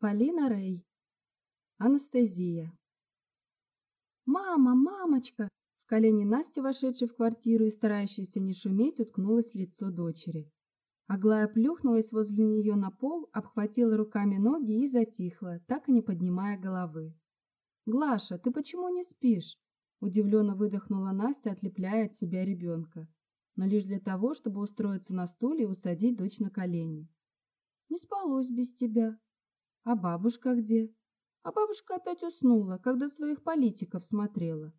Полина Рей. Анестезия. «Мама, мамочка!» В колени Насти, вошедшей в квартиру и старающейся не шуметь, уткнулось лицо дочери. Аглая плюхнулась возле нее на пол, обхватила руками ноги и затихла, так и не поднимая головы. «Глаша, ты почему не спишь?» Удивленно выдохнула Настя, отлепляя от себя ребенка, но лишь для того, чтобы устроиться на стуле и усадить дочь на колени. «Не спалось без тебя», а бабушка где? А бабушка опять уснула, когда своих политиков смотрела.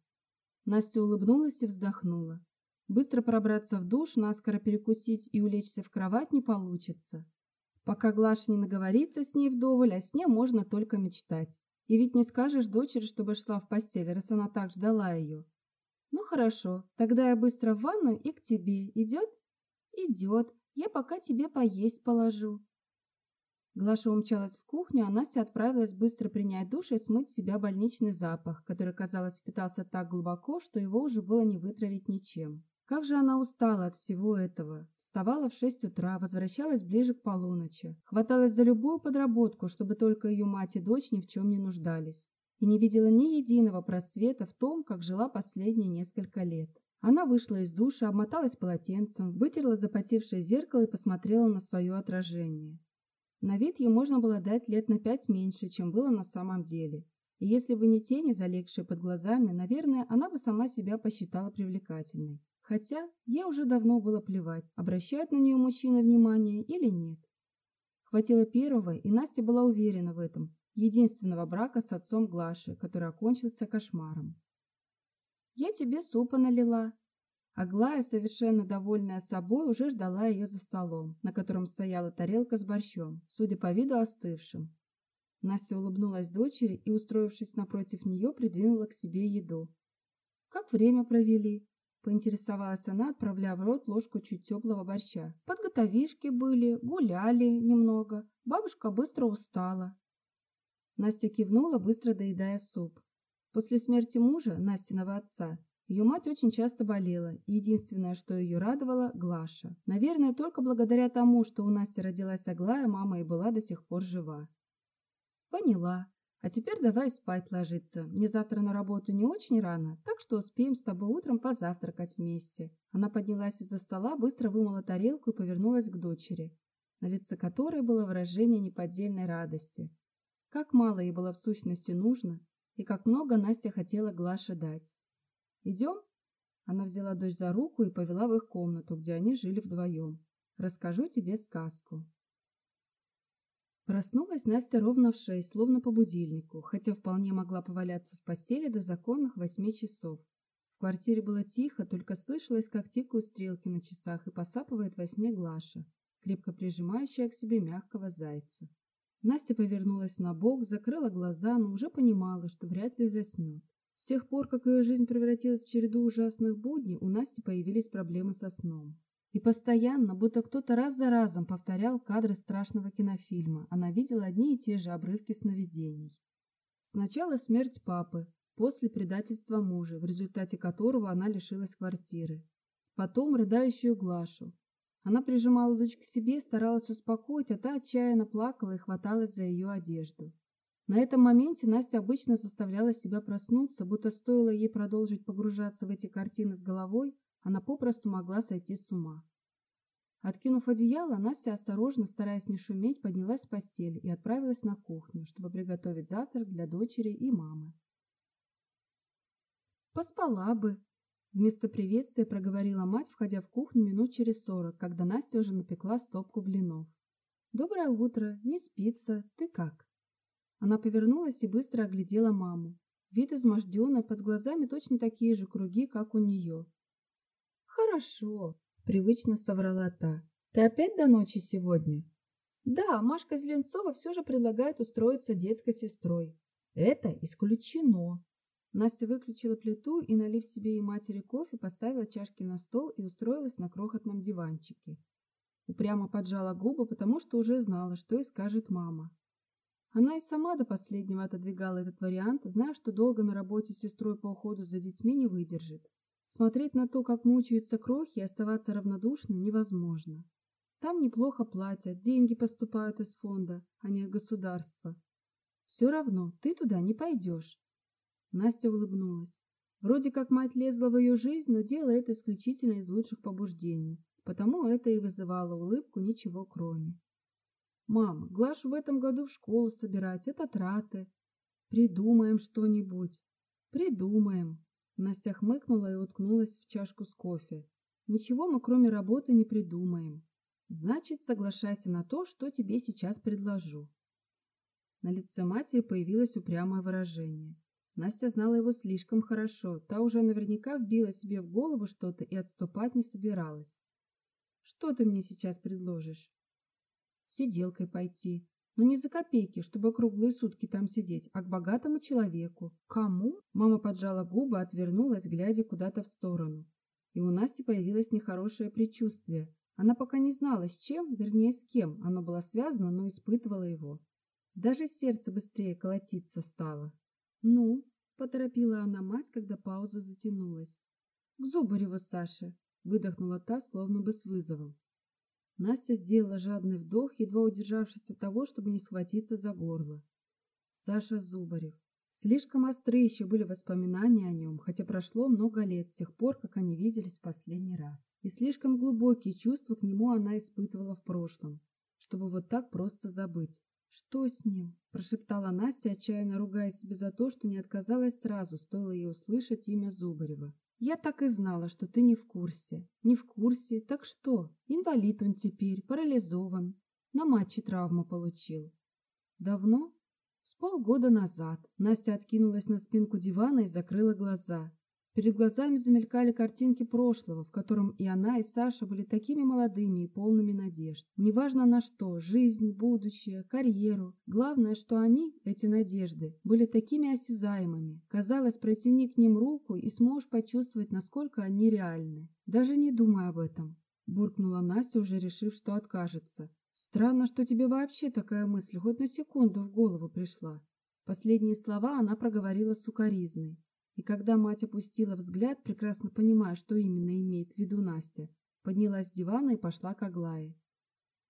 Настя улыбнулась и вздохнула. Быстро пробраться в душ, наскоро перекусить и улечься в кровать не получится. Пока Глаша не наговорится с ней вдоволь, о сне можно только мечтать. И ведь не скажешь дочери, чтобы шла в постель, раз она так ждала ее. Ну хорошо, тогда я быстро в ванну и к тебе. Идет? Идет. Я пока тебе поесть положу. Глаша умчалась в кухню, а Настя отправилась быстро принять душ и смыть с себя больничный запах, который, казалось, впитался так глубоко, что его уже было не вытравить ничем. Как же она устала от всего этого. Вставала в шесть утра, возвращалась ближе к полуночи. Хваталась за любую подработку, чтобы только ее мать и дочь ни в чем не нуждались. И не видела ни единого просвета в том, как жила последние несколько лет. Она вышла из душа, обмоталась полотенцем, вытерла запотевшее зеркало и посмотрела на свое отражение. На вид ей можно было дать лет на пять меньше, чем было на самом деле. И если бы не тени, залегшие под глазами, наверное, она бы сама себя посчитала привлекательной. Хотя ей уже давно было плевать, обращает на нее мужчина внимание или нет. Хватило первого, и Настя была уверена в этом, единственного брака с отцом Глаши, который окончился кошмаром. «Я тебе супа налила», Аглая, совершенно довольная собой, уже ждала ее за столом, на котором стояла тарелка с борщом, судя по виду остывшим. Настя улыбнулась дочери и, устроившись напротив нее, придвинула к себе еду. «Как время провели?» – поинтересовалась она, отправляя в рот ложку чуть теплого борща. «Подготовишки были, гуляли немного. Бабушка быстро устала». Настя кивнула, быстро доедая суп. После смерти мужа, Настиного отца, ее мать очень часто болела, и единственное, что ее радовало – Глаша. Наверное, только благодаря тому, что у Насти родилась Аглая, мама и была до сих пор жива. «Поняла. А теперь давай спать ложиться. Мне завтра на работу не очень рано, так что успеем с тобой утром позавтракать вместе». Она поднялась из-за стола, быстро вымыла тарелку и повернулась к дочери, на лице которой было выражение неподдельной радости. Как мало ей было в сущности нужно, и как много Настя хотела Глаше дать. «Идем?» Она взяла дочь за руку и повела в их комнату, где они жили вдвоем. «Расскажу тебе сказку». Проснулась Настя ровно в шесть, словно по будильнику, хотя вполне могла поваляться в постели до законных восьми часов. В квартире было тихо, только слышалось, как тикают стрелки на часах и посапывает во сне Глаша, крепко прижимающая к себе мягкого зайца. Настя повернулась на бок, закрыла глаза, но уже понимала, что вряд ли заснет. С тех пор, как ее жизнь превратилась в череду ужасных будней, у Насти появились проблемы со сном. И постоянно, будто кто-то раз за разом повторял кадры страшного кинофильма, она видела одни и те же обрывки сновидений. Сначала смерть папы, после предательства мужа, в результате которого она лишилась квартиры. Потом рыдающую Глашу. Она прижимала дочь к себе, старалась успокоить, а та отчаянно плакала и хваталась за ее одежду. На этом моменте Настя обычно заставляла себя проснуться, будто стоило ей продолжить погружаться в эти картины с головой, она попросту могла сойти с ума. Откинув одеяло, Настя осторожно, стараясь не шуметь, поднялась с постели и отправилась на кухню, чтобы приготовить завтрак для дочери и мамы. «Поспала бы», — вместо приветствия проговорила мать, входя в кухню минут через сорок, когда Настя уже напекла стопку блинов. «Доброе утро, не спится, ты как?» Она повернулась и быстро оглядела маму. Вид изможденный, под глазами точно такие же круги, как у нее. «Хорошо», — привычно соврала та. «Ты опять до ночи сегодня?» «Да, Машка Зеленцова все же предлагает устроиться детской сестрой». «Это исключено». Настя выключила плиту и, налив себе и матери кофе, поставила чашки на стол и устроилась на крохотном диванчике. Упрямо поджала губы, потому что уже знала, что и скажет мама. Она и сама до последнего отодвигала этот вариант, зная, что долго на работе с сестрой по уходу за детьми не выдержит. Смотреть на то, как мучаются крохи, и оставаться равнодушной невозможно. Там неплохо платят, деньги поступают из фонда, а не от государства. Все равно ты туда не пойдешь. Настя улыбнулась. Вроде как мать лезла в ее жизнь, но делала это исключительно из лучших побуждений, потому это и вызывало улыбку ничего кроме. «Мама, Глашу в этом году в школу собирать, это траты. Придумаем что-нибудь. Придумаем». Настя хмыкнула и уткнулась в чашку с кофе. «Ничего мы кроме работы не придумаем. Значит, соглашайся на то, что тебе сейчас предложу». На лице матери появилось упрямое выражение. Настя знала его слишком хорошо, та уже наверняка вбила себе в голову что-то и отступать не собиралась. «Что ты мне сейчас предложишь?» «Сиделкой пойти. Но не за копейки, чтобы круглые сутки там сидеть, а к богатому человеку. Кому?» Мама поджала губы, отвернулась, глядя куда-то в сторону. И у Насти появилось нехорошее предчувствие. Она пока не знала, с чем, вернее, с кем оно было связано, но испытывала его. Даже сердце быстрее колотиться стало. «Ну?» – поторопила она мать, когда пауза затянулась. «К Зубареву, Саше!» – выдохнула та, словно бы с вызовом. Настя сделала жадный вдох, едва удержавшись от того, чтобы не схватиться за горло. Саша Зубарев. Слишком острые еще были воспоминания о нем, хотя прошло много лет с тех пор, как они виделись в последний раз. И слишком глубокие чувства к нему она испытывала в прошлом, чтобы вот так просто забыть. «Что с ним?» – прошептала Настя, отчаянно ругая себя за то, что не отказалась сразу, стоило ей услышать имя Зубарева. «Я так и знала, что ты не в курсе. Не в курсе, так что? Инвалид он теперь, парализован. На матче травму получил». «Давно?» «С полгода назад». Настя откинулась на спинку дивана и закрыла глаза. Перед глазами замелькали картинки прошлого, в котором и она, и Саша были такими молодыми и полными надежд. Неважно на что – жизнь, будущее, карьеру. Главное, что они, эти надежды, были такими осязаемыми. Казалось, протяни к ним руку и сможешь почувствовать, насколько они реальны. Даже не думай об этом. Буркнула Настя, уже решив, что откажется. Странно, что тебе вообще такая мысль хоть на секунду в голову пришла. Последние слова она проговорила сукоризной. И когда мать опустила взгляд, прекрасно понимая, что именно имеет в виду Настя, поднялась с дивана и пошла к Аглае.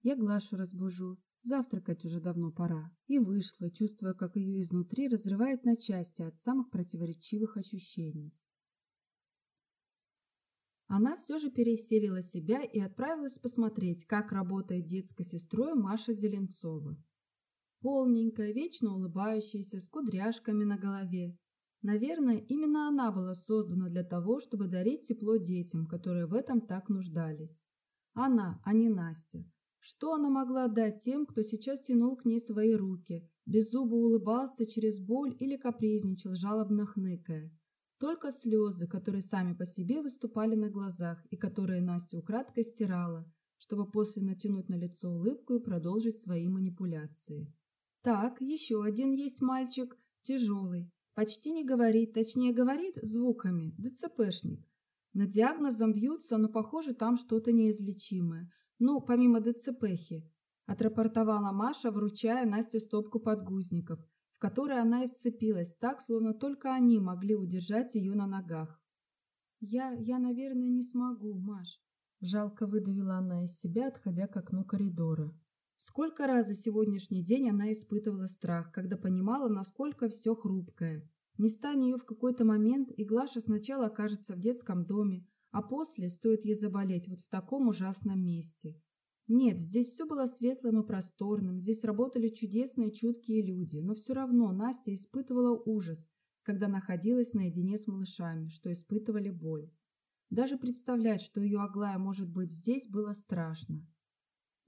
«Я Глашу разбужу. Завтракать уже давно пора». И вышла, чувствуя, как ее изнутри разрывает на части от самых противоречивых ощущений. Она все же переселила себя и отправилась посмотреть, как работает детской сестрой Маша Зеленцова. Полненькая, вечно улыбающаяся, с кудряшками на голове, Наверное, именно она была создана для того, чтобы дарить тепло детям, которые в этом так нуждались. Она, а не Настя. Что она могла дать тем, кто сейчас тянул к ней свои руки, беззубо улыбался через боль или капризничал, жалобно хныкая? Только слезы, которые сами по себе выступали на глазах и которые Настя украдкой стирала, чтобы после натянуть на лицо улыбку и продолжить свои манипуляции. Так, еще один есть мальчик, тяжелый, Почти не говорит, точнее говорит звуками, ДЦПшник. На диагнозом бьются, но похоже там что-то неизлечимое. Ну, помимо ДЦПхи. Отрапортовала Маша, вручая Насте стопку подгузников, в которые она и вцепилась так, словно только они могли удержать ее на ногах. «Я, я, наверное, не смогу, Маш», – жалко выдавила она из себя, отходя к окну коридора. Сколько раз за сегодняшний день она испытывала страх, когда понимала, насколько все хрупкое. Не стань ее в какой-то момент, и Глаша сначала окажется в детском доме, а после стоит ей заболеть вот в таком ужасном месте. Нет, здесь все было светлым и просторным, здесь работали чудесные чуткие люди, но все равно Настя испытывала ужас, когда находилась наедине с малышами, что испытывали боль. Даже представлять, что ее Аглая может быть здесь, было страшно.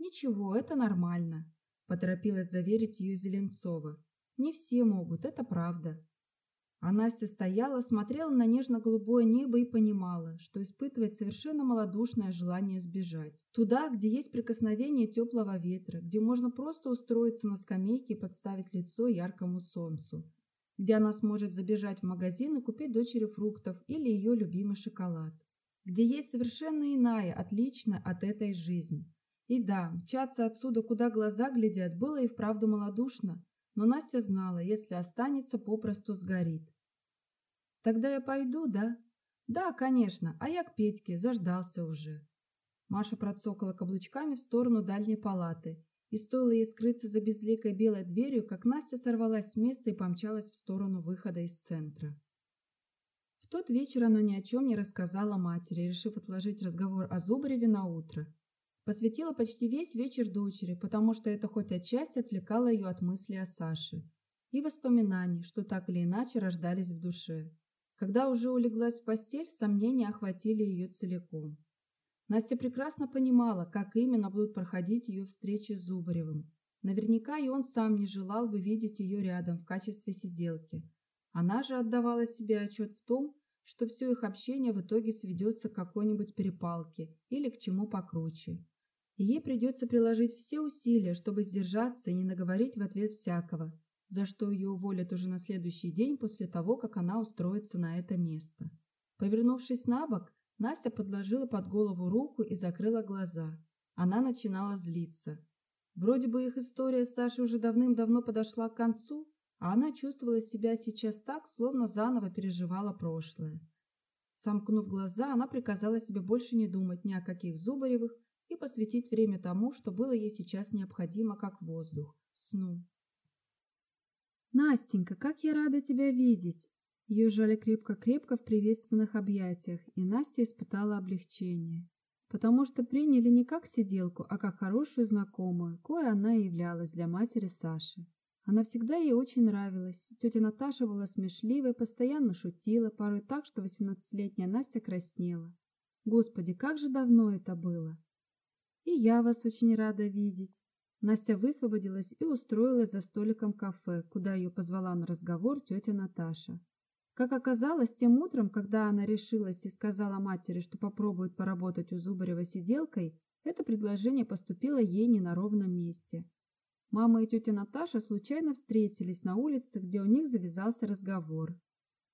«Ничего, это нормально», – поторопилась заверить ее Зеленцова. «Не все могут, это правда». А Настя стояла, смотрела на нежно-голубое небо и понимала, что испытывает совершенно малодушное желание сбежать. Туда, где есть прикосновение теплого ветра, где можно просто устроиться на скамейке и подставить лицо яркому солнцу, где она сможет забежать в магазин и купить дочери фруктов или ее любимый шоколад, где есть совершенно иная, отличная от этой жизнь. И да, мчаться отсюда, куда глаза глядят, было и вправду малодушно, но Настя знала, если останется, попросту сгорит. «Тогда я пойду, да?» «Да, конечно, а я к Петьке, заждался уже». Маша процокала каблучками в сторону дальней палаты И стоило ей скрыться за безликой белой дверью, как Настя сорвалась с места и помчалась в сторону выхода из центра. В тот вечер она ни о чем не рассказала матери, решив отложить разговор о Зубареве на утро. Посвятила почти весь вечер дочери, потому что это хоть отчасти отвлекало ее от мысли о Саше и воспоминаний, что так или иначе рождались в душе. Когда уже улеглась в постель, сомнения охватили ее целиком. Настя прекрасно понимала, как именно будут проходить ее встречи с Зубаревым. Наверняка и он сам не желал бы видеть ее рядом в качестве сиделки. Она же отдавала себе отчет в том, что все их общение в итоге сведется к какой-нибудь перепалке или к чему покруче. И ей придется приложить все усилия, чтобы сдержаться и не наговорить в ответ всякого, за что ее уволят уже на следующий день после того, как она устроится на это место. Повернувшись на бок, Настя подложила под голову руку и закрыла глаза. Она начинала злиться. Вроде бы их история с Сашей уже давным-давно подошла к концу, а она чувствовала себя сейчас так, словно заново переживала прошлое. Сомкнув глаза, она приказала себе больше не думать ни о каких Зубаревых и посвятить время тому, что было ей сейчас необходимо, как воздух, сну. «Настенька, как я рада тебя видеть!» Ее жали крепко-крепко в приветственных объятиях, и Настя испытала облегчение. Потому что приняли не как сиделку, а как хорошую знакомую, кое она и являлась для матери Саши. Она всегда ей очень нравилась. Тетя Наташа была смешливой, постоянно шутила, порой так, что восемнадцатилетняя Настя краснела. Господи, как же давно это было! И я вас очень рада видеть. Настя высвободилась и устроилась за столиком кафе, куда ее позвала на разговор тетя Наташа. Как оказалось, тем утром, когда она решилась и сказала матери, что попробует поработать у Зубарева сиделкой, это предложение поступило ей не на ровном месте. Мама и тетя Наташа случайно встретились на улице, где у них завязался разговор.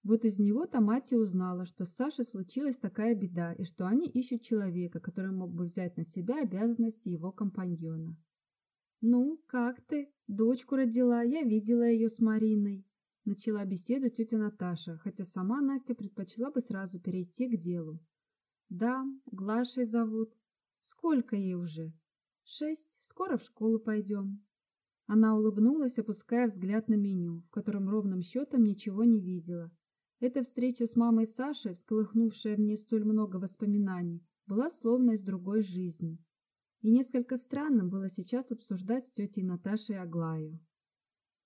Вот из него-то мать и узнала, что с Сашей случилась такая беда, и что они ищут человека, который мог бы взять на себя обязанности его компаньона. «Ну, как ты? Дочку родила, я видела ее с Мариной», Начала беседу тетя Наташа, хотя сама Настя предпочла бы сразу перейти к делу. Да, Глашей зовут. Сколько ей уже? Шесть. Скоро в школу пойдем. Она улыбнулась, опуская взгляд на меню, в котором ровным счетом ничего не видела. Эта встреча с мамой Сашей, всколыхнувшая в ней столь много воспоминаний, была словно из другой жизни. И несколько странным было сейчас обсуждать с тетей Наташей Аглаю.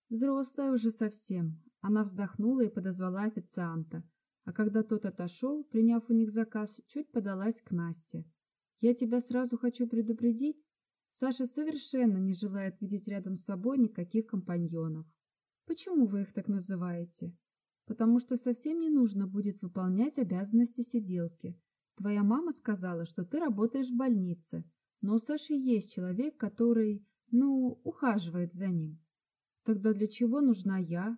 Взрослая уже совсем, она вздохнула и подозвала официанта, а когда тот отошел, приняв у них заказ, чуть подалась к Насте. «Я тебя сразу хочу предупредить, Саша совершенно не желает видеть рядом с собой никаких компаньонов. Почему вы их так называете? Потому что совсем не нужно будет выполнять обязанности сиделки. Твоя мама сказала, что ты работаешь в больнице, но у Саши есть человек, который, ну, ухаживает за ним. Тогда для чего нужна я?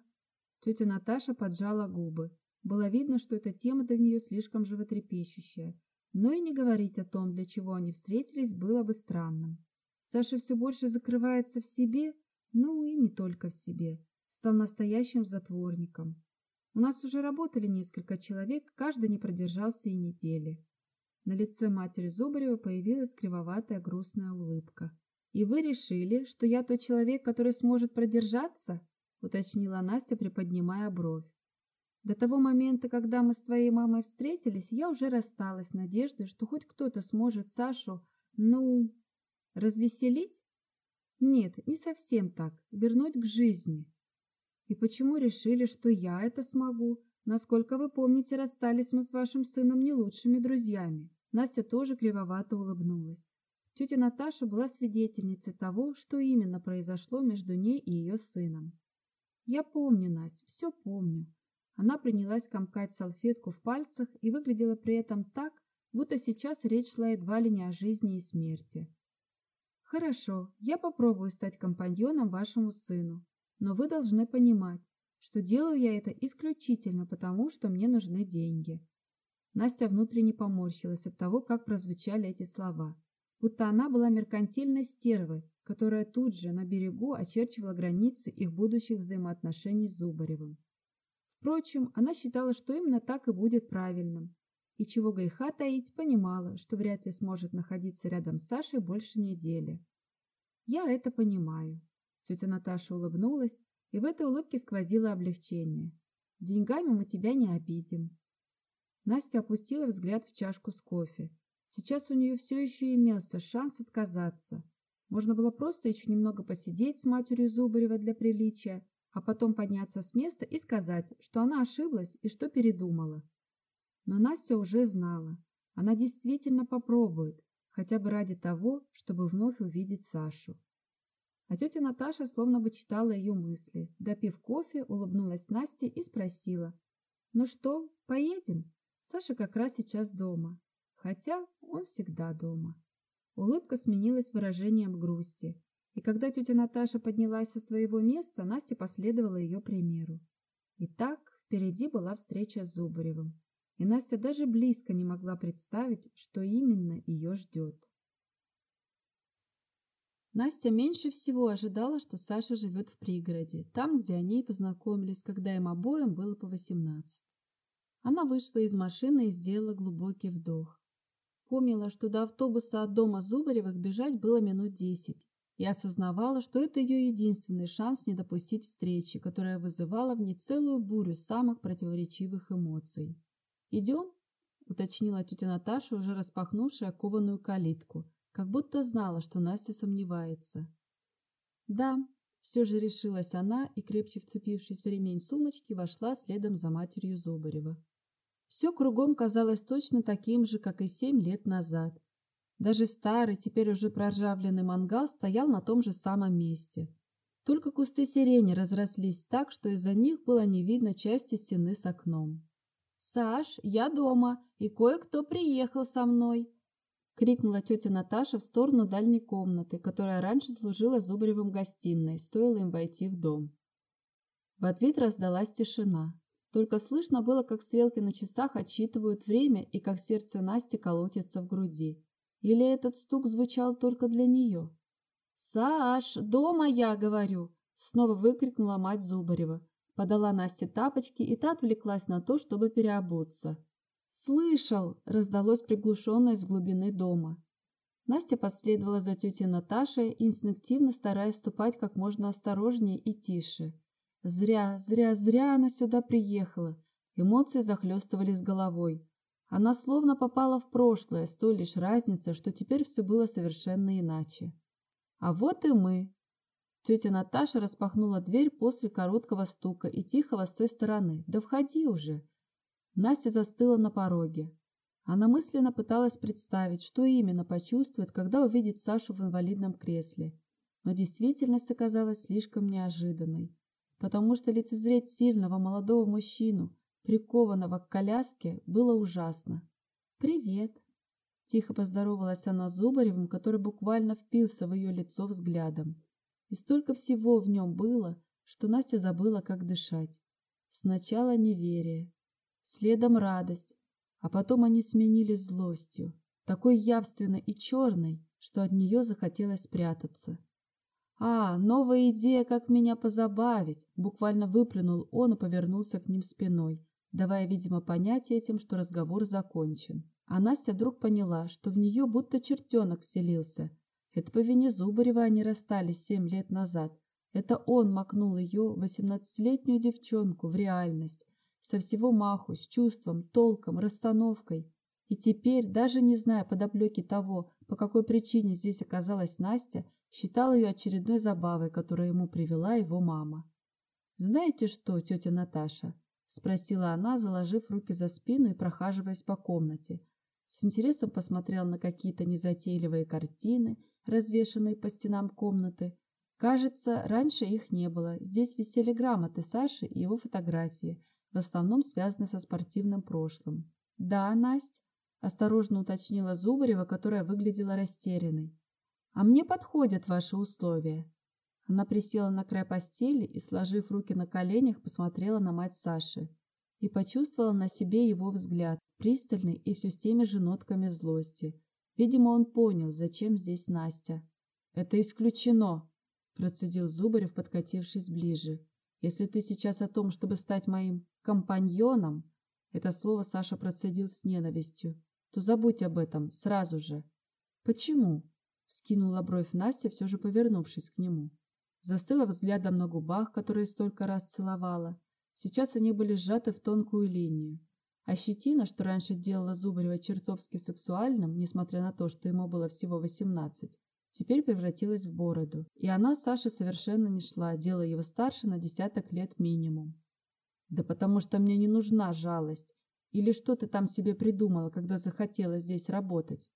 Тетя Наташа поджала губы. Было видно, что эта тема для нее слишком животрепещущая. Но и не говорить о том, для чего они встретились, было бы странным. Саша все больше закрывается в себе, ну и не только в себе. Стал настоящим затворником. У нас уже работали несколько человек, каждый не продержался и недели. На лице матери Зубарева появилась кривоватая грустная улыбка. «И вы решили, что я тот человек, который сможет продержаться?» уточнила Настя, приподнимая бровь. До того момента, когда мы с твоей мамой встретились, я уже рассталась с надеждой, что хоть кто-то сможет Сашу, ну, развеселить? Нет, не совсем так, вернуть к жизни. И почему решили, что я это смогу? Насколько вы помните, расстались мы с вашим сыном не лучшими друзьями. Настя тоже кривовато улыбнулась. Тетя Наташа была свидетельницей того, что именно произошло между ней и ее сыном. Я помню, Настя, все помню. Она принялась комкать салфетку в пальцах и выглядела при этом так, будто сейчас речь шла едва ли не о жизни и смерти. Хорошо, я попробую стать компаньоном вашему сыну, но вы должны понимать, что делаю я это исключительно потому, что мне нужны деньги. Настя внутренне поморщилась от того, как прозвучали эти слова, будто она была меркантильной стервой, которая тут же на берегу очерчивала границы их будущих взаимоотношений с Зубаревым. Впрочем, она считала, что именно так и будет правильным, и чего греха таить, понимала, что вряд ли сможет находиться рядом с Сашей больше недели. Я это понимаю. Тетя Наташа улыбнулась, и в этой улыбке сквозило облегчение. Деньгами мы тебя не обидим. Настя опустила взгляд в чашку с кофе. Сейчас у нее все еще имелся шанс отказаться. Можно было просто еще немного посидеть с матерью Зубарева для приличия, а потом подняться с места и сказать, что она ошиблась и что передумала. Но Настя уже знала. Она действительно попробует, хотя бы ради того, чтобы вновь увидеть Сашу. А тетя Наташа словно бы читала ее мысли. Допив кофе, улыбнулась Насте и спросила. «Ну что, поедем? Саша как раз сейчас дома. Хотя он всегда дома». Улыбка сменилась выражением грусти. И когда тетя Наташа поднялась со своего места, Настя последовала ее примеру. Итак, впереди была встреча с Зубаревым. И Настя даже близко не могла представить, что именно ее ждет. Настя меньше всего ожидала, что Саша живет в пригороде, там, где они и познакомились, когда им обоим было по 18. Она вышла из машины и сделала глубокий вдох. Помнила, что до автобуса от дома Зубаревых бежать было минут десять, и осознавала, что это ее единственный шанс не допустить встречи, которая вызывала в ней целую бурю самых противоречивых эмоций. «Идем?» – уточнила тетя Наташа, уже распахнувшая кованую калитку, как будто знала, что Настя сомневается. «Да», – все же решилась она и, крепче вцепившись в ремень сумочки, вошла следом за матерью Зубарева. Все кругом казалось точно таким же, как и семь лет назад. Даже старый, теперь уже проржавленный мангал стоял на том же самом месте. Только кусты сирени разрослись так, что из-за них было не видно части стены с окном. «Саш, я дома, и кое-кто приехал со мной!» — крикнула тетя Наташа в сторону дальней комнаты, которая раньше служила Зубаревым гостиной, стоило им войти в дом. В ответ раздалась тишина. Только слышно было, как стрелки на часах отсчитывают время и как сердце Насти колотится в груди. Или этот стук звучал только для нее? «Саш, дома я, говорю!» Снова выкрикнула мать Зубарева. Подала Насте тапочки, и та отвлеклась на то, чтобы переобуться. «Слышал!» – раздалось приглушенное с глубины дома. Настя последовала за тетей Наташей, инстинктивно стараясь ступать как можно осторожнее и тише. Зря, зря, зря она сюда приехала. Эмоции захлестывали с головой. Она словно попала в прошлое, с той лишь разницей, что теперь все было совершенно иначе. А вот и мы. Тетя Наташа распахнула дверь после короткого стука и тихого с той стороны. «Да входи уже!» Настя застыла на пороге. Она мысленно пыталась представить, что именно почувствует, когда увидит Сашу в инвалидном кресле. Но действительность оказалась слишком неожиданной, потому что лицезреть сильного молодого мужчину, прикованного к коляске, было ужасно. «Привет!» Тихо поздоровалась она Зубаревым, который буквально впился в ее лицо взглядом. И столько всего в нем было, что Настя забыла, как дышать. Сначала неверие, следом радость, а потом они сменились злостью, такой явственной и черной, что от нее захотелось спрятаться. «А, новая идея, как меня позабавить!» Буквально выплюнул он и повернулся к ним спиной, давая, видимо, понять этим, что разговор закончен. А Настя вдруг поняла, что в нее будто чертенок вселился. Это по вине Зубарева они расстались семь лет назад. Это он макнул ее, восемнадцатилетнюю девчонку, в реальность. Со всего маху, с чувством, толком, расстановкой. И теперь, даже не зная подоплеки того, по какой причине здесь оказалась Настя, считал ее очередной забавой, которую ему привела его мама. «Знаете что, тетя Наташа?» — спросила она, заложив руки за спину и прохаживаясь по комнате. С интересом посмотрела на какие-то незатейливые картины, развешанные по стенам комнаты. Кажется, раньше их не было. Здесь висели грамоты Саши и его фотографии, в основном связанные со спортивным прошлым. «Да, Насть», — осторожно уточнила Зубарева, которая выглядела растерянной. «А мне подходят ваши условия. Она присела на край постели и, сложив руки на коленях, посмотрела на мать Саши и почувствовала на себе его взгляд, пристальный и все с теми же нотками злости. Видимо, он понял, зачем здесь Настя. «Это исключено!» – процедил Зубарев, подкатившись ближе. «Если ты сейчас о том, чтобы стать моим компаньоном, это слово Саша процедил с ненавистью, то забудь об этом сразу же». «Почему?» Вскинула бровь Настя, все же повернувшись к нему. Застыла взглядом на губах, которые столько раз целовала. Сейчас они были сжаты в тонкую линию. А щетина, что раньше делала Зубарева чертовски сексуальным, несмотря на то, что ему было всего восемнадцать, теперь превратилась в бороду. И она Саше совершенно не шла, делая его старше на десяток лет минимум. «Да потому что мне не нужна жалость. Или что ты там себе придумала, когда захотела здесь работать?»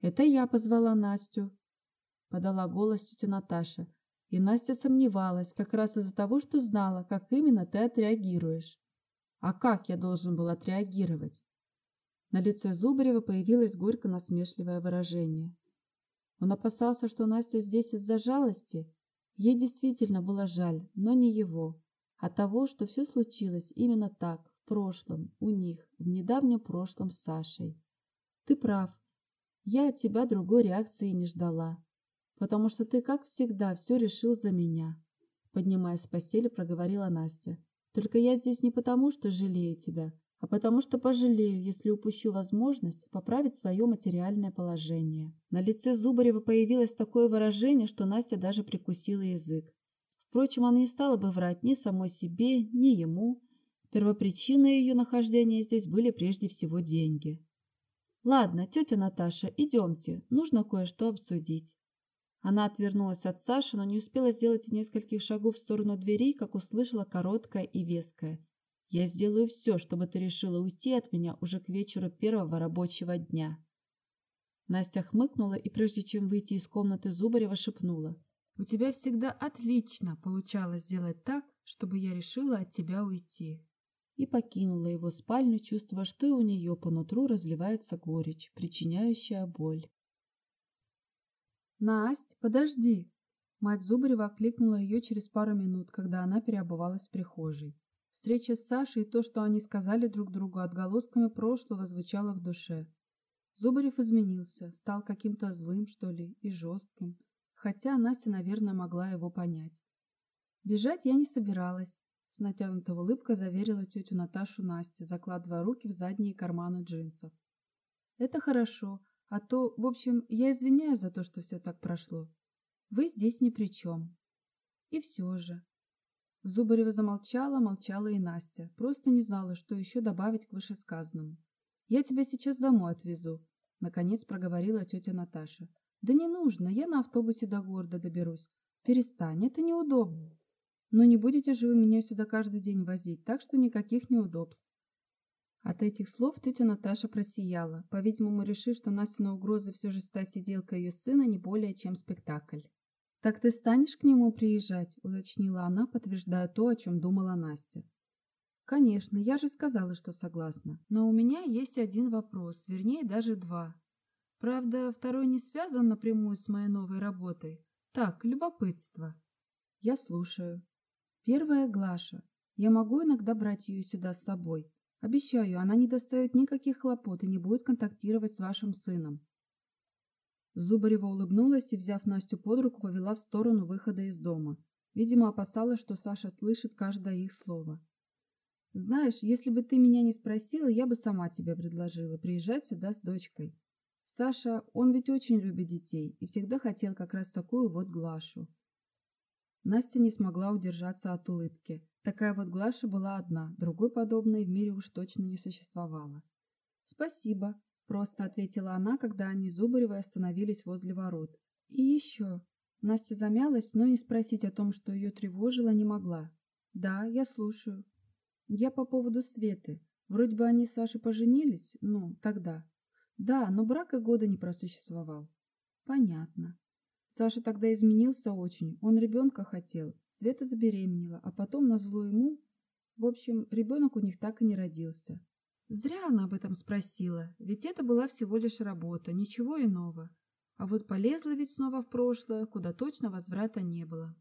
«Это я позвала Настю», — подала голос тетя Наташа. И Настя сомневалась, как раз из-за того, что знала, как именно ты отреагируешь. А как я должен был отреагировать? На лице Зубарева появилось горько-насмешливое выражение. Он опасался, что Настя здесь из-за жалости. Ей действительно было жаль, но не его, а того, что все случилось именно так, в прошлом, у них, в недавнем прошлом с Сашей. Ты прав. Я от тебя другой реакции не ждала, потому что ты, как всегда, все решил за меня. Поднимаясь с постели, проговорила Настя. Только я здесь не потому, что жалею тебя, а потому что пожалею, если упущу возможность поправить свое материальное положение. На лице Зубарева появилось такое выражение, что Настя даже прикусила язык. Впрочем, она не стала бы врать ни самой себе, ни ему. Первопричиной ее нахождения здесь были прежде всего деньги. «Ладно, тетя Наташа, идемте, нужно кое-что обсудить». Она отвернулась от Саши, но не успела сделать нескольких шагов в сторону дверей, как услышала короткое и веское. «Я сделаю все, чтобы ты решила уйти от меня уже к вечеру первого рабочего дня». Настя хмыкнула и, прежде чем выйти из комнаты Зубарева, шепнула. «У тебя всегда отлично получалось сделать так, чтобы я решила от тебя уйти». И покинула его спальню, чувствуя, что и у нее по нутру разливается горечь, причиняющая боль. «Насть, подожди!» Мать Зубарева окликнула ее через пару минут, когда она переобувалась в прихожей. Встреча с Сашей и то, что они сказали друг другу отголосками прошлого, звучало в душе. Зубарев изменился, стал каким-то злым, что ли, и жестким, хотя Настя, наверное, могла его понять. Бежать я не собиралась, с натянутой улыбкой заверила тетю Наташу Настя, закладывая руки в задние карманы джинсов. Это хорошо, а то, в общем, я извиняюсь за то, что все так прошло. Вы здесь ни при чем. И все же. Зубарева замолчала, молчала и Настя. Просто не знала, что еще добавить к вышесказанному. «Я тебя сейчас домой отвезу», — наконец проговорила тетя Наташа. «Да не нужно, я на автобусе до города доберусь. Перестань, это неудобно. Но не будете же вы меня сюда каждый день возить, так что никаких неудобств. От этих слов тетя Наташа просияла, по-видимому, решив, что Настина угроза все же стать сиделкой ее сына не более чем спектакль. «Так ты станешь к нему приезжать?» – уточнила она, подтверждая то, о чем думала Настя. «Конечно, я же сказала, что согласна. Но у меня есть один вопрос, вернее, даже два. Правда, второй не связан напрямую с моей новой работой. Так, любопытство. Я слушаю. Первая Глаша. Я могу иногда брать ее сюда с собой, Обещаю, она не доставит никаких хлопот и не будет контактировать с вашим сыном. Зубарева улыбнулась и, взяв Настю под руку, повела в сторону выхода из дома. Видимо, опасалась, что Саша слышит каждое их слово. «Знаешь, если бы ты меня не спросила, я бы сама тебе предложила приезжать сюда с дочкой. Саша, он ведь очень любит детей и всегда хотел как раз такую вот Глашу». Настя не смогла удержаться от улыбки. Такая вот Глаша была одна, другой подобной в мире уж точно не существовало. «Спасибо», – просто ответила она, когда они Зубаревой остановились возле ворот. «И еще». Настя замялась, но и спросить о том, что ее тревожило, не могла. «Да, я слушаю». «Я по поводу Светы. Вроде бы они с Сашей поженились, ну, тогда. Да, но брак и года не просуществовал». «Понятно». Саша тогда изменился очень, он ребенка хотел. Света забеременела, а потом назло ему... В общем, ребенок у них так и не родился. Зря она об этом спросила, ведь это была всего лишь работа, ничего иного. А вот полезла ведь снова в прошлое, куда точно возврата не было.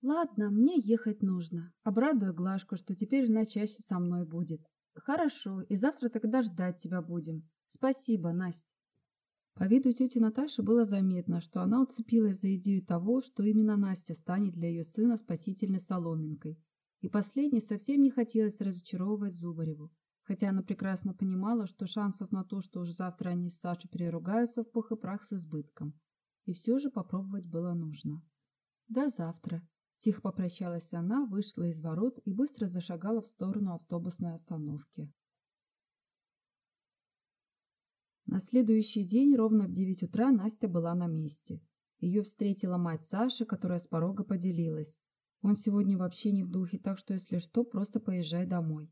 Ладно, мне ехать нужно. Обрадую Глашку, что теперь она чаще со мной будет. Хорошо, и завтра тогда ждать тебя будем. Спасибо, Настя. По виду тети Наташи было заметно, что она уцепилась за идею того, что именно Настя станет для ее сына спасительной соломинкой. И последней совсем не хотелось разочаровывать Зубареву, хотя она прекрасно понимала, что шансов на то, что уже завтра они с Сашей переругаются в пух и прах с избытком. и все же попробовать было нужно. «До завтра», – тихо попрощалась она, вышла из ворот и быстро зашагала в сторону автобусной остановки. На следующий день ровно в девять утра Настя была на месте. Ее встретила мать Саши, которая с порога поделилась. Он сегодня вообще не в духе, так что, если что, просто поезжай домой.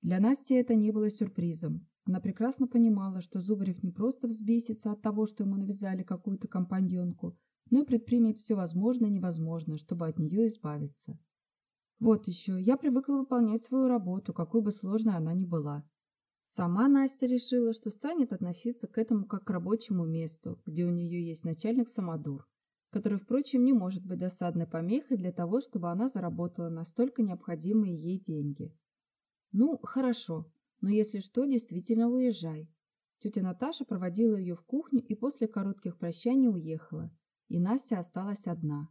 Для Насти это не было сюрпризом. Она прекрасно понимала, что Зубарев не просто взбесится от того, что ему навязали какую-то компаньонку, но и предпримет все возможное и невозможное, чтобы от нее избавиться. Вот еще, я привыкла выполнять свою работу, какой бы сложной она ни была. Сама Настя решила, что станет относиться к этому как к рабочему месту, где у нее есть начальник-самодур, который, впрочем, не может быть досадной помехой для того, чтобы она заработала настолько необходимые ей деньги. Ну, хорошо, но если что, действительно уезжай. Тетя Наташа проводила ее в кухню и после коротких прощаний уехала, и Настя осталась одна.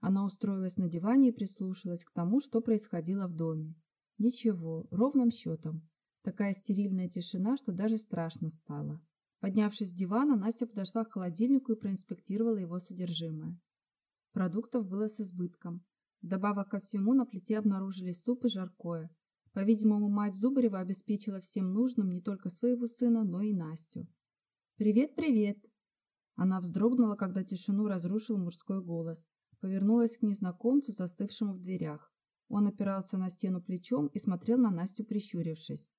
Она устроилась на диване и прислушалась к тому, что происходило в доме. Ничего, ровным счетом. Такая стерильная тишина, что даже страшно стало. Поднявшись с дивана, Настя подошла к холодильнику и проинспектировала его содержимое. Продуктов было с избытком. Добавок ко всему на плите обнаружили суп и жаркое. По-видимому, мать Зубарева обеспечила всем нужным не только своего сына, но и Настю. «Привет, привет!» Она вздрогнула, когда тишину разрушил мужской голос. Повернулась к незнакомцу, застывшему в дверях. Он опирался на стену плечом и смотрел на Настю, прищурившись.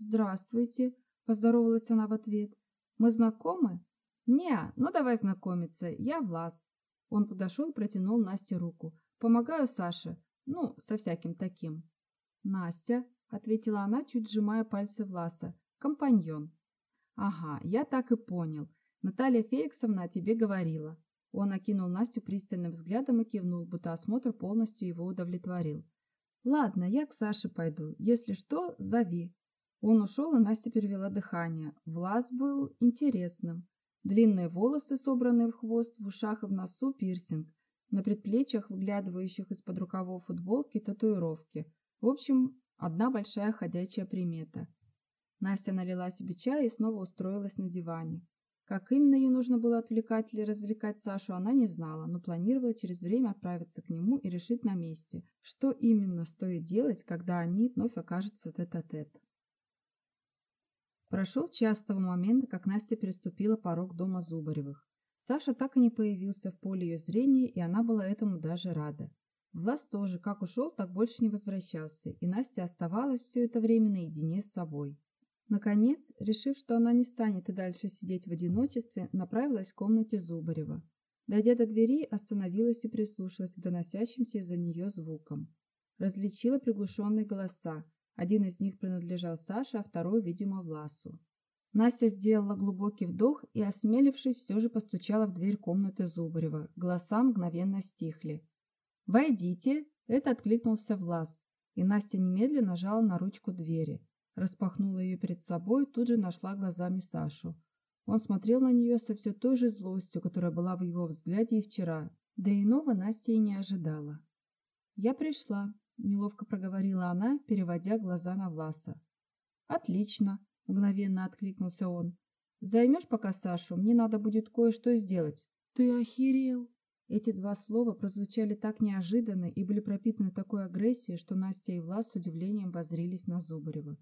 «Здравствуйте», – поздоровалась она в ответ. «Мы знакомы?» «Не, ну давай знакомиться, я Влас». Он подошел и протянул Насте руку. «Помогаю Саше, ну, со всяким таким». «Настя», – ответила она, чуть сжимая пальцы Власа, – «компаньон». «Ага, я так и понял. Наталья Феликсовна тебе говорила. Он окинул Настю пристальным взглядом и кивнул, будто осмотр полностью его удовлетворил. «Ладно, я к Саше пойду. Если что, зови». Он ушел, и Настя перевела дыхание. Влас был интересным. Длинные волосы, собранные в хвост, в ушах и в носу пирсинг. На предплечьях, выглядывающих из-под рукавов футболки, татуировки. В общем, одна большая ходячая примета. Настя налила себе чая и снова устроилась на диване. Как именно ей нужно было отвлекать или развлекать Сашу, она не знала, но планировала через время отправиться к нему и решить на месте, что именно стоит делать, когда они вновь окажутся тет-а-тет. -тет. Прошел час того момента, как Настя переступила порог дома Зубаревых. Саша так и не появился в поле ее зрения, и она была этому даже рада. Влас тоже, как ушел, так больше не возвращался, и Настя оставалась все это время наедине с собой. Наконец, решив, что она не станет и дальше сидеть в одиночестве, направилась в комнате Зубарева. Дойдя до двери, остановилась и прислушалась к доносящимся из-за нее звукам. Различила приглушенные голоса. Один из них принадлежал Саше, а второй, видимо, Власу. Настя сделала глубокий вдох и, осмелившись, все же постучала в дверь комнаты Зубарева. Голоса мгновенно стихли. «Войдите!» – это откликнулся Влас, и Настя немедленно нажала на ручку двери. Распахнула ее перед собой, тут же нашла глазами Сашу. Он смотрел на нее со все той же злостью, которая была в его взгляде и вчера. Да иного Настя и не ожидала. «Я пришла», – неловко проговорила она, переводя глаза на Власа. «Отлично», – мгновенно откликнулся он. «Займешь пока Сашу, мне надо будет кое-что сделать». «Ты охерел!» Эти два слова прозвучали так неожиданно и были пропитаны такой агрессией, что Настя и Влас с удивлением воззрились на Зубарева.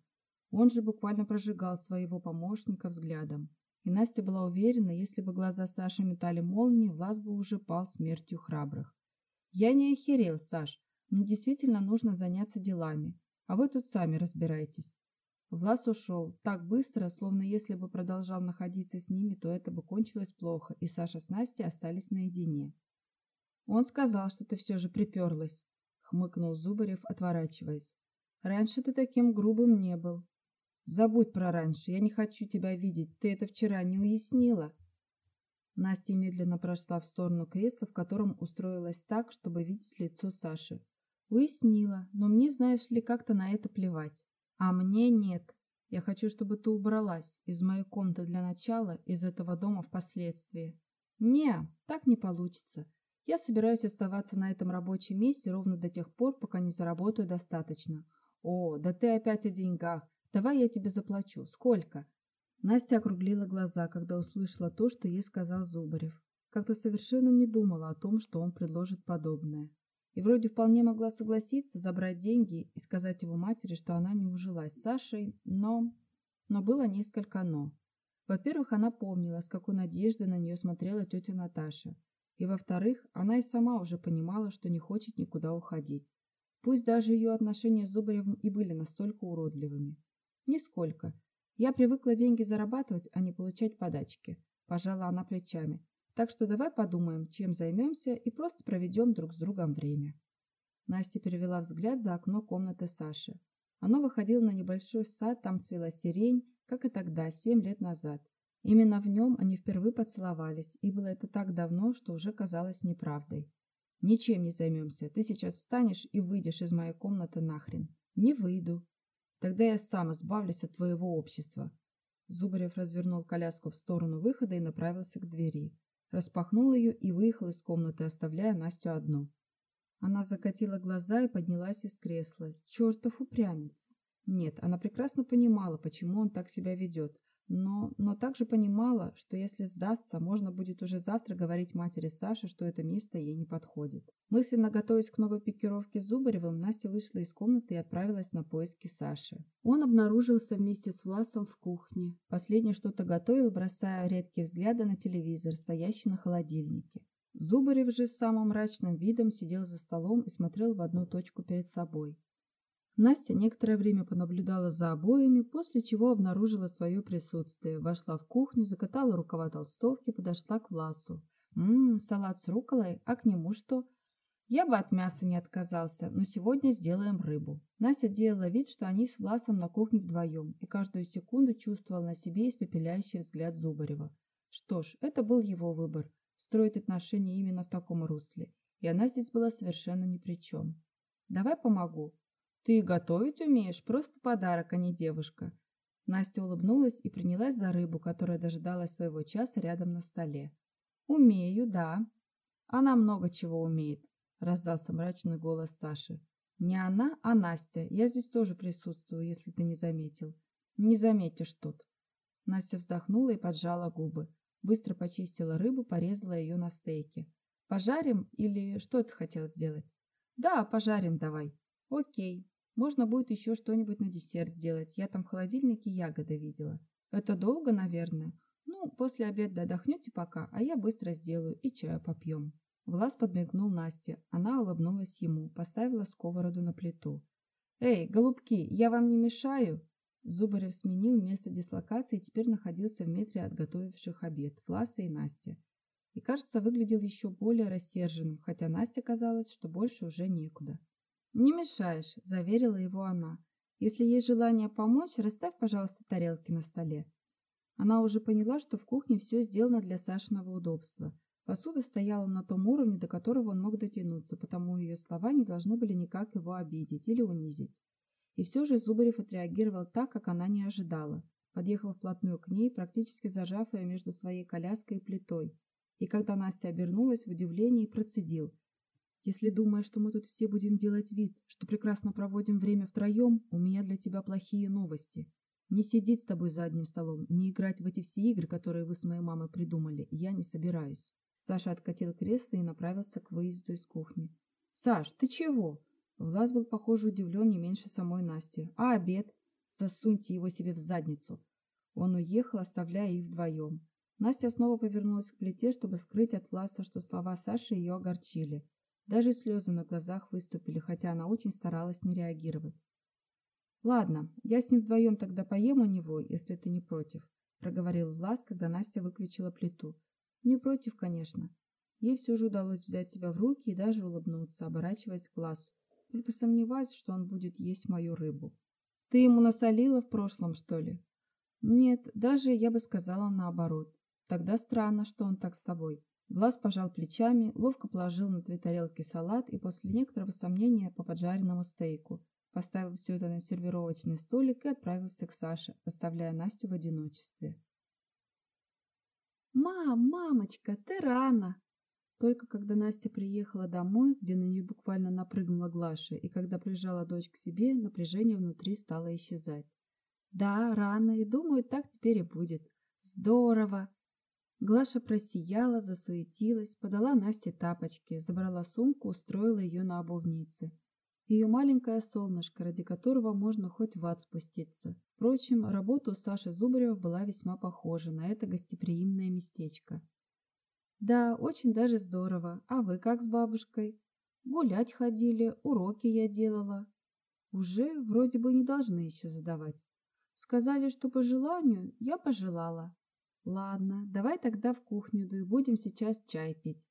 Он же буквально прожигал своего помощника взглядом. И Настя была уверена, если бы глаза Саши метали молнии, Влас бы уже пал смертью храбрых. «Я не охерел, Саш. Мне действительно нужно заняться делами. А вы тут сами разбирайтесь». Влас ушел так быстро, словно если бы продолжал находиться с ними, то это бы кончилось плохо, и Саша с Настей остались наедине. «Он сказал, что ты все же приперлась», — хмыкнул Зубарев, отворачиваясь. «Раньше ты таким грубым не был. Забудь про раньше, я не хочу тебя видеть, ты это вчера не уяснила. Настя медленно прошла в сторону кресла, в котором устроилась так, чтобы видеть лицо Саши. Уяснила, но мне, знаешь ли, как-то на это плевать. А мне нет. Я хочу, чтобы ты убралась из моей комнаты для начала, из этого дома впоследствии. Не, так не получится. Я собираюсь оставаться на этом рабочем месте ровно до тех пор, пока не заработаю достаточно. О, да ты опять о деньгах. Давай я тебе заплачу. Сколько? Настя округлила глаза, когда услышала то, что ей сказал Зубарев. как-то совершенно не думала о том, что он предложит подобное. И вроде вполне могла согласиться, забрать деньги и сказать его матери, что она не ужилась с Сашей, но... Но было несколько «но». Во-первых, она помнила, с какой надеждой на нее смотрела тетя Наташа. И во-вторых, она и сама уже понимала, что не хочет никуда уходить. Пусть даже ее отношения с Зубаревым и были настолько уродливыми. Нисколько. Я привыкла деньги зарабатывать, а не получать подачки. Пожала она плечами. Так что давай подумаем, чем займемся и просто проведем друг с другом время. Настя перевела взгляд за окно комнаты Саши. Оно выходило на небольшой сад, там цвела сирень, как и тогда, семь лет назад. Именно в нем они впервые поцеловались, и было это так давно, что уже казалось неправдой. «Ничем не займемся. Ты сейчас встанешь и выйдешь из моей комнаты нахрен». «Не выйду. Тогда я сам избавлюсь от твоего общества». Зубарев развернул коляску в сторону выхода и направился к двери. Распахнул ее и выехал из комнаты, оставляя Настю одну. Она закатила глаза и поднялась из кресла. Чертов упрямец! Нет, она прекрасно понимала, почему он так себя ведет, но, но также понимала, что если сдастся, можно будет уже завтра говорить матери Саши, что это место ей не подходит. Мысленно готовясь к новой пикировке с Зубаревым, Настя вышла из комнаты и отправилась на поиски Саши. Он обнаружился вместе с Власом в кухне. Последний что-то готовил, бросая редкие взгляды на телевизор, стоящий на холодильнике. Зубарев же с самым мрачным видом сидел за столом и смотрел в одну точку перед собой. Настя некоторое время понаблюдала за обоями, после чего обнаружила свое присутствие, вошла в кухню, закатала рукава толстовки, подошла к Власу. «Ммм, салат с руколой, а к нему что?» «Я бы от мяса не отказался, но сегодня сделаем рыбу». Настя делала вид, что они с Власом на кухне вдвоем, и каждую секунду чувствовала на себе испепеляющий взгляд Зубарева. Что ж, это был его выбор – строить отношения именно в таком русле, и она здесь была совершенно ни при чем. «Давай помогу», «Ты готовить умеешь? Просто подарок, а не девушка». Настя улыбнулась и принялась за рыбу, которая дожидалась своего часа рядом на столе. «Умею, да». «Она много чего умеет», — раздался мрачный голос Саши. «Не она, а Настя. Я здесь тоже присутствую, если ты не заметил». «Не заметишь тут». Настя вздохнула и поджала губы. Быстро почистила рыбу, порезала ее на стейки. «Пожарим или что ты хотел сделать?» «Да, пожарим давай». «Окей». Можно будет еще что-нибудь на десерт сделать. Я там в холодильнике ягоды видела. Это долго, наверное? Ну, после обеда отдохнете пока, а я быстро сделаю и чаю попьем. Влас подмигнул Насте. Она улыбнулась ему, поставила сковороду на плиту. «Эй, голубки, я вам не мешаю?» Зубарев сменил место дислокации и теперь находился в метре от готовивших обед Власа и Насти. И, кажется, выглядел еще более рассерженным, хотя Насте казалось, что больше уже некуда. «Не мешаешь», – заверила его она. «Если есть желание помочь, расставь, пожалуйста, тарелки на столе». Она уже поняла, что в кухне все сделано для Сашиного удобства. Посуда стояла на том уровне, до которого он мог дотянуться, потому ее слова не должны были никак его обидеть или унизить. И все же Зубарев отреагировал так, как она не ожидала. Подъехал вплотную к ней, практически зажав ее между своей коляской и плитой. И когда Настя обернулась в удивлении, процедил – если думаешь, что мы тут все будем делать вид, что прекрасно проводим время втроем, у меня для тебя плохие новости. Не сидеть с тобой за одним столом, не играть в эти все игры, которые вы с моей мамой придумали, я не собираюсь. Саша откатил кресло и направился к выезду из кухни. «Саш, ты чего?» Влас был, похоже, удивлен не меньше самой Насти. «А обед? Засуньте его себе в задницу!» Он уехал, оставляя их вдвоем. Настя снова повернулась к плите, чтобы скрыть от Власа, что слова Саши ее огорчили. Даже слезы на глазах выступили, хотя она очень старалась не реагировать. «Ладно, я с ним вдвоем тогда поем у него, если ты не против», проговорил Влас, когда Настя выключила плиту. «Не против, конечно». Ей все же удалось взять себя в руки и даже улыбнуться, оборачиваясь к Власу. Только сомневаюсь, что он будет есть мою рыбу. «Ты ему насолила в прошлом, что ли?» «Нет, даже я бы сказала наоборот. Тогда странно, что он так с тобой. Влас пожал плечами, ловко положил на две тарелки салат и после некоторого сомнения по поджаренному стейку. Поставил все это на сервировочный столик и отправился к Саше, оставляя Настю в одиночестве. «Мам, мамочка, ты рано!» Только когда Настя приехала домой, где на нее буквально напрыгнула Глаша, и когда прижала дочь к себе, напряжение внутри стало исчезать. «Да, рано, и думаю, так теперь и будет. Здорово!» Глаша просияла, засуетилась, подала Насте тапочки, забрала сумку, устроила ее на обувнице. Ее маленькое солнышко, ради которого можно хоть в ад спуститься. Впрочем, работа у Саши Зубарева была весьма похожа на это гостеприимное местечко. «Да, очень даже здорово. А вы как с бабушкой?» «Гулять ходили, уроки я делала». «Уже вроде бы не должны еще задавать. Сказали, что по желанию, я пожелала. Ладно, давай тогда в кухню, да и будем сейчас чай пить.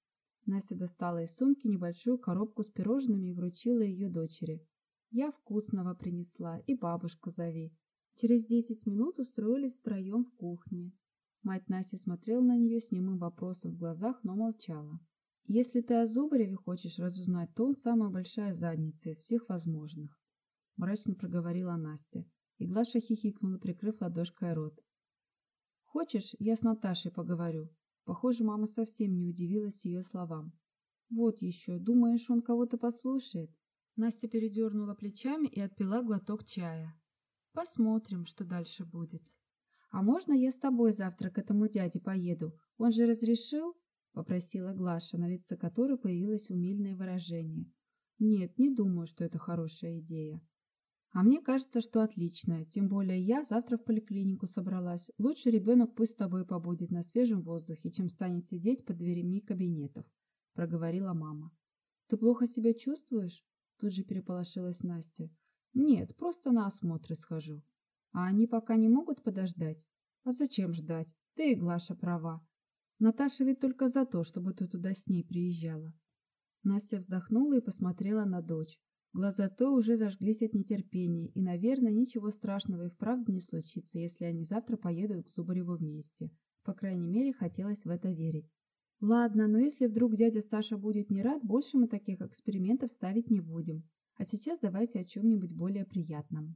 Настя достала из сумки небольшую коробку с пирожными и вручила ее дочери. Я вкусного принесла, и бабушку зови. Через десять минут устроились втроем в кухне. Мать Насти смотрела на нее с немым вопросом в глазах, но молчала. «Если ты о Зубареве хочешь разузнать, то он самая большая задница из всех возможных», – мрачно проговорила Настя. И Глаша хихикнула, прикрыв ладошкой рот. Хочешь, я с Наташей поговорю? Похоже, мама совсем не удивилась ее словам. Вот еще, думаешь, он кого-то послушает? Настя передернула плечами и отпила глоток чая. Посмотрим, что дальше будет. А можно я с тобой завтра к этому дяде поеду? Он же разрешил? Попросила Глаша, на лице которой появилось умильное выражение. Нет, не думаю, что это хорошая идея. А мне кажется, что отличная, тем более я завтра в поликлинику собралась. Лучше ребенок пусть с тобой побудет на свежем воздухе, чем станет сидеть под дверями кабинетов, проговорила мама. Ты плохо себя чувствуешь? Тут же переполошилась Настя. Нет, просто на осмотры схожу. А они пока не могут подождать? А зачем ждать? Да и Глаша права. Наташа ведь только за то, чтобы ты туда с ней приезжала. Настя вздохнула и посмотрела на дочь. Глаза то уже зажглись от нетерпения, и, наверное, ничего страшного и вправду не случится, если они завтра поедут к Зубареву вместе. По крайней мере, хотелось в это верить. Ладно, но если вдруг дядя Саша будет не рад, больше мы таких экспериментов ставить не будем. А сейчас давайте о чем-нибудь более приятном.